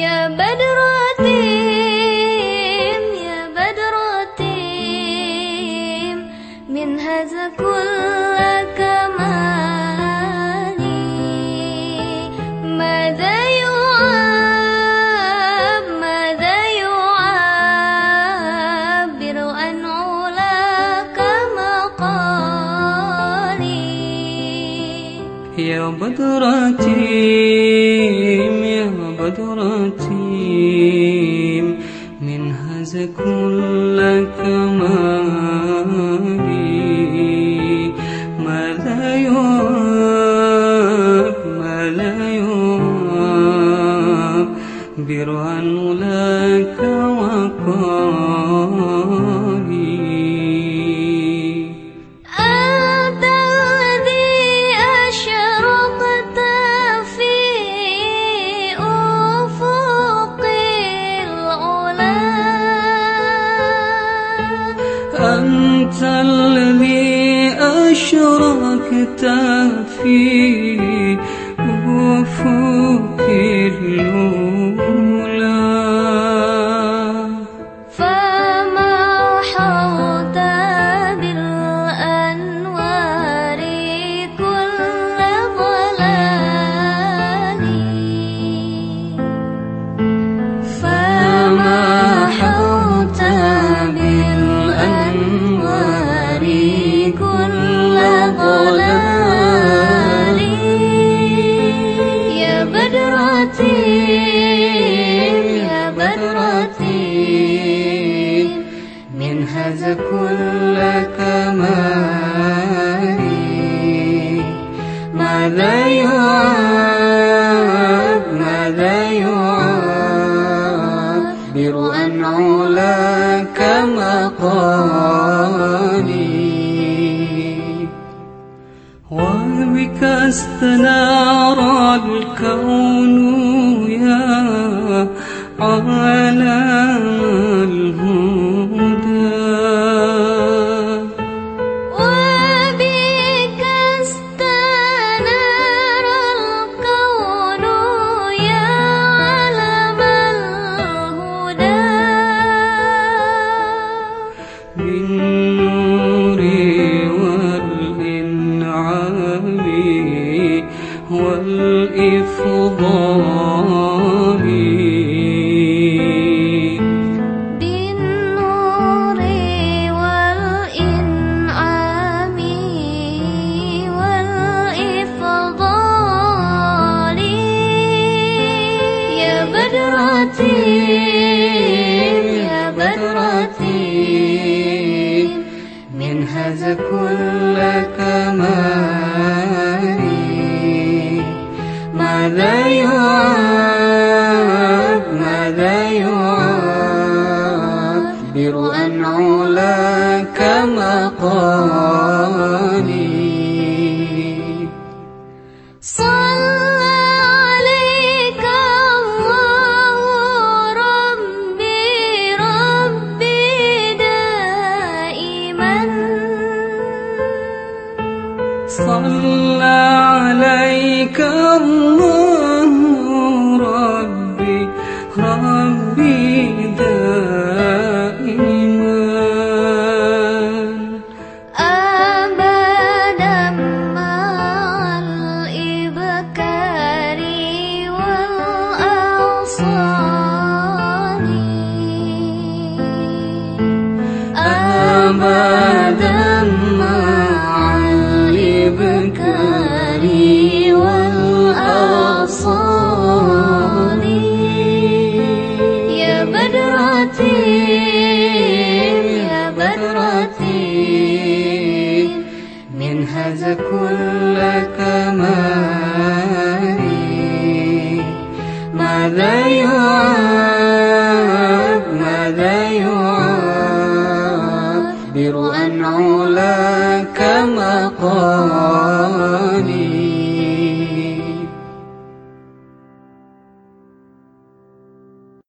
يا بدرتي يا بدر من هذا كل كمالي ماذا يعاب ماذا عن علاك مقالي؟ يا بدر يا بدرتي منهز كل كمالي ماذا يعاب ماذا يعبر عن لك وقالي أنت الذي أشركت في كمالي ماذا يعاب ماذا يعبر عن علاك مقالي. وبك استنار الكون يا عالم والإنعام والإفضال بالنور والإنعام والإفضال يا بدرتي يا بدرتي كل يعبر عن علاك مقالي صلى عليك الله ربي ربي دائما. صلى عليك الله بدرتي يا بدرتي منهز كل كمالي ماذا يعاب ماذا يعبر عن علاك مقالي؟